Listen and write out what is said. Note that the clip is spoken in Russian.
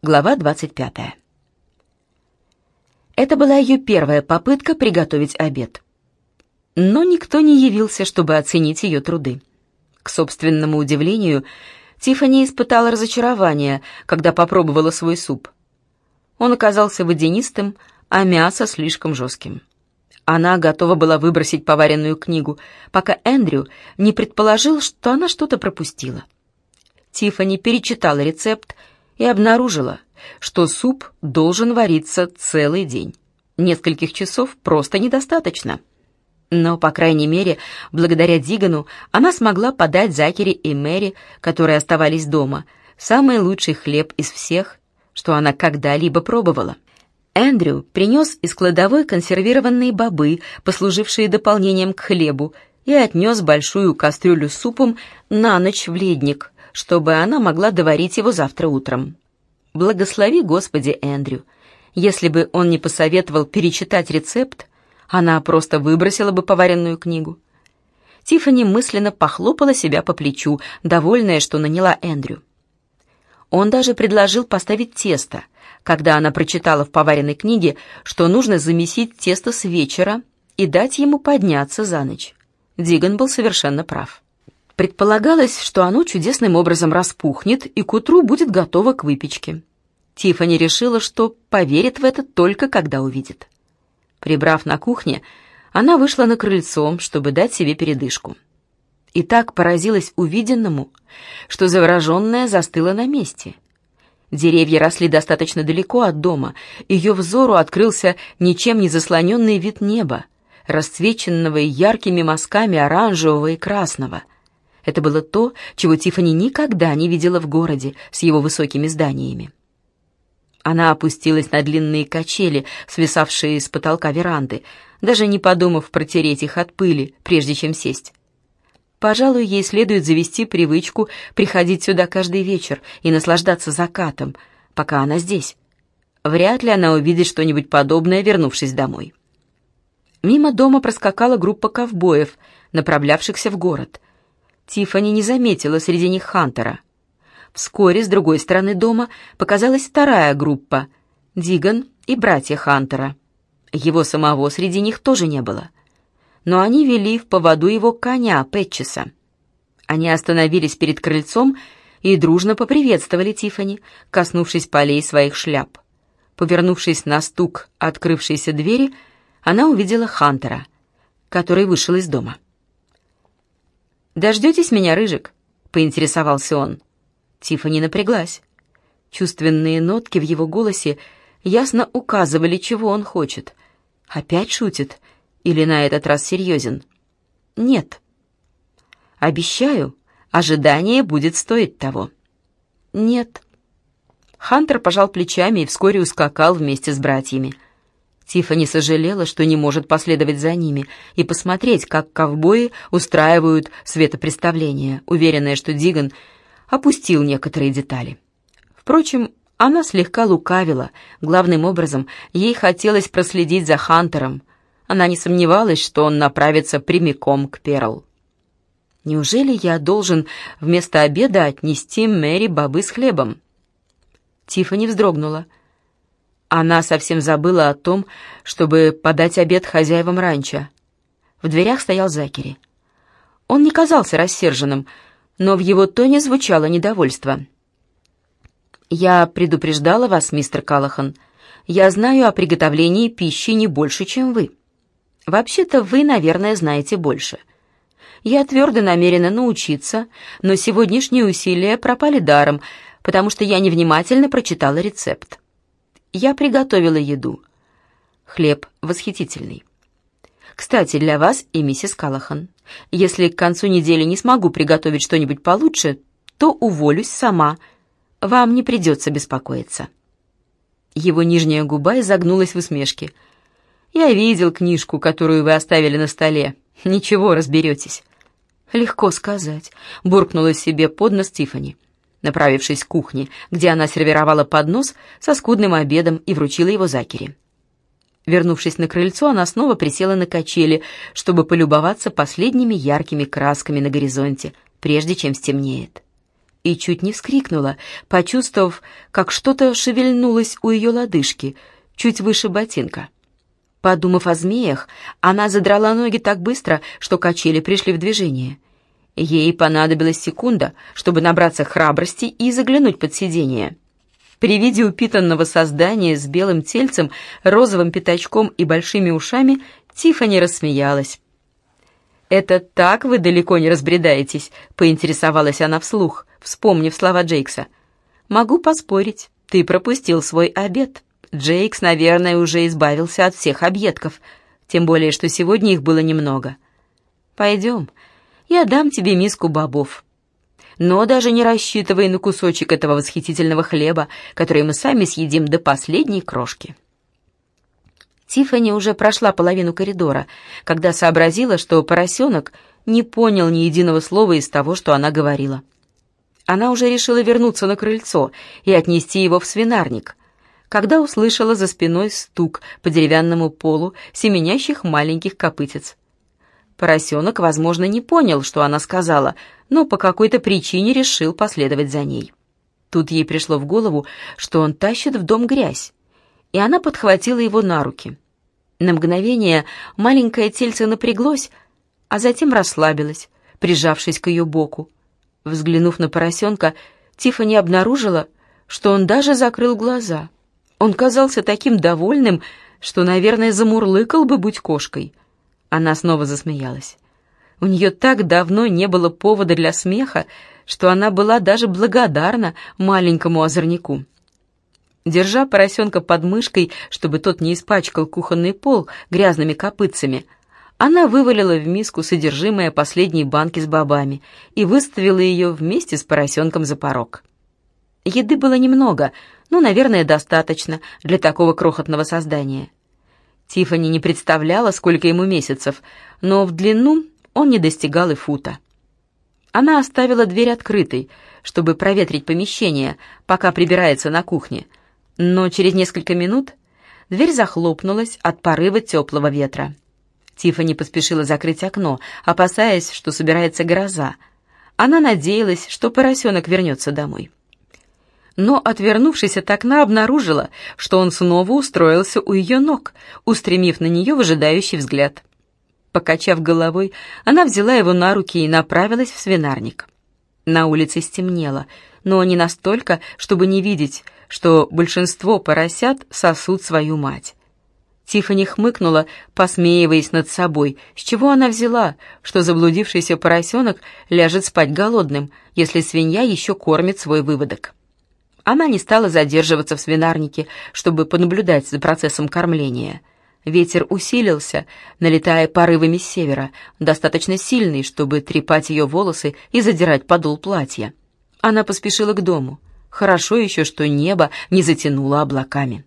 Глава 25. Это была ее первая попытка приготовить обед. Но никто не явился, чтобы оценить ее труды. К собственному удивлению, Тиффани испытала разочарование, когда попробовала свой суп. Он оказался водянистым, а мясо слишком жестким. Она готова была выбросить поваренную книгу, пока Эндрю не предположил, что она что-то пропустила. Тиффани перечитала рецепт и обнаружила, что суп должен вариться целый день. Нескольких часов просто недостаточно. Но, по крайней мере, благодаря Дигану она смогла подать Закери и Мэри, которые оставались дома, самый лучший хлеб из всех, что она когда-либо пробовала. Эндрю принес из кладовой консервированные бобы, послужившие дополнением к хлебу, и отнес большую кастрюлю с супом на ночь в ледник, чтобы она могла доварить его завтра утром. Благослови, Господи, Эндрю. Если бы он не посоветовал перечитать рецепт, она просто выбросила бы поваренную книгу. Тиффани мысленно похлопала себя по плечу, довольная, что наняла Эндрю. Он даже предложил поставить тесто, когда она прочитала в поваренной книге, что нужно замесить тесто с вечера и дать ему подняться за ночь. Диган был совершенно прав. Предполагалось, что оно чудесным образом распухнет и к утру будет готово к выпечке. Тиффани решила, что поверит в это только когда увидит. Прибрав на кухне, она вышла на крыльцо, чтобы дать себе передышку. И так поразилась увиденному, что завороженная застыла на месте. Деревья росли достаточно далеко от дома, ее взору открылся ничем не заслоненный вид неба, расцвеченного яркими мазками оранжевого и красного. Это было то, чего Тифани никогда не видела в городе с его высокими зданиями. Она опустилась на длинные качели, свисавшие с потолка веранды, даже не подумав протереть их от пыли, прежде чем сесть. Пожалуй, ей следует завести привычку приходить сюда каждый вечер и наслаждаться закатом, пока она здесь. Вряд ли она увидит что-нибудь подобное, вернувшись домой. Мимо дома проскакала группа ковбоев, направлявшихся в город. Тиффани не заметила среди них Хантера — Вскоре с другой стороны дома показалась вторая группа — Диган и братья Хантера. Его самого среди них тоже не было. Но они вели в поводу его коня Пэтчеса. Они остановились перед крыльцом и дружно поприветствовали Тифани, коснувшись полей своих шляп. Повернувшись на стук открывшейся двери, она увидела Хантера, который вышел из дома. «Дождетесь меня, Рыжик?» — поинтересовался он. Тиффани напряглась. Чувственные нотки в его голосе ясно указывали, чего он хочет. Опять шутит? Или на этот раз серьезен? Нет. Обещаю, ожидание будет стоить того. Нет. Хантер пожал плечами и вскоре ускакал вместе с братьями. Тиффани сожалела, что не может последовать за ними и посмотреть, как ковбои устраивают светопреставление, уверенная, что Диган опустил некоторые детали. Впрочем, она слегка лукавила. Главным образом, ей хотелось проследить за Хантером. Она не сомневалась, что он направится прямиком к Перл. «Неужели я должен вместо обеда отнести Мэри бобы с хлебом?» Тиффани вздрогнула. Она совсем забыла о том, чтобы подать обед хозяевам ранчо. В дверях стоял Закери. Он не казался рассерженным, но в его тоне звучало недовольство. «Я предупреждала вас, мистер Калахан. Я знаю о приготовлении пищи не больше, чем вы. Вообще-то вы, наверное, знаете больше. Я твердо намерена научиться, но сегодняшние усилия пропали даром, потому что я невнимательно прочитала рецепт. Я приготовила еду. Хлеб восхитительный. Кстати, для вас и миссис Калахан. Если к концу недели не смогу приготовить что-нибудь получше, то уволюсь сама. Вам не придется беспокоиться». Его нижняя губа изогнулась в усмешке. «Я видел книжку, которую вы оставили на столе. Ничего, разберетесь». «Легко сказать», — буркнула себе под нос Тиффани, направившись к кухне, где она сервировала поднос со скудным обедом и вручила его Закери. Вернувшись на крыльцо, она снова присела на качели, чтобы полюбоваться последними яркими красками на горизонте, прежде чем стемнеет. и чуть не вскрикнула, почувствовав, как что-то шевельнулось у ее лодыжки, чуть выше ботинка. Подумав о змеях, она задрала ноги так быстро, что качели пришли в движение. Ей понадобилась секунда, чтобы набраться храбрости и заглянуть под сиденье. При виде упитанного создания с белым тельцем, розовым пятачком и большими ушами Тиффани рассмеялась. «Это так вы далеко не разбредаетесь?» — поинтересовалась она вслух, вспомнив слова Джейкса. «Могу поспорить, ты пропустил свой обед. Джейкс, наверное, уже избавился от всех объедков, тем более, что сегодня их было немного. Пойдем, я дам тебе миску бобов. Но даже не рассчитывай на кусочек этого восхитительного хлеба, который мы сами съедим до последней крошки». Тиффани уже прошла половину коридора, когда сообразила, что поросенок не понял ни единого слова из того, что она говорила. Она уже решила вернуться на крыльцо и отнести его в свинарник, когда услышала за спиной стук по деревянному полу семенящих маленьких копытец. Поросенок, возможно, не понял, что она сказала, но по какой-то причине решил последовать за ней. Тут ей пришло в голову, что он тащит в дом грязь, и она подхватила его на руки. На мгновение маленькое тельце напряглось, а затем расслабилось, прижавшись к ее боку. Взглянув на поросенка, Тиффани обнаружила, что он даже закрыл глаза. Он казался таким довольным, что, наверное, замурлыкал бы, будь кошкой. Она снова засмеялась. У нее так давно не было повода для смеха, что она была даже благодарна маленькому озорнику. Держа поросенка под мышкой, чтобы тот не испачкал кухонный пол грязными копытцами, она вывалила в миску содержимое последней банки с бобами и выставила ее вместе с поросенком за порог. Еды было немного, но, наверное, достаточно для такого крохотного создания. Тиффани не представляла, сколько ему месяцев, но в длину он не достигал и фута. Она оставила дверь открытой, чтобы проветрить помещение, пока прибирается на кухне — но через несколько минут дверь захлопнулась от порыва теплого ветра. Тиффани поспешила закрыть окно, опасаясь, что собирается гроза. Она надеялась, что поросенок вернется домой. Но, отвернувшись от окна, обнаружила, что он снова устроился у ее ног, устремив на нее выжидающий взгляд. Покачав головой, она взяла его на руки и направилась в свинарник. На улице стемнело, но не настолько, чтобы не видеть, что большинство поросят сосут свою мать. Тиффани хмыкнула, посмеиваясь над собой. С чего она взяла, что заблудившийся поросенок ляжет спать голодным, если свинья еще кормит свой выводок? Она не стала задерживаться в свинарнике, чтобы понаблюдать за процессом кормления. Ветер усилился, налетая порывами с севера, достаточно сильный, чтобы трепать ее волосы и задирать подол платья. Она поспешила к дому. Хорошо еще, что небо не затянуло облаками.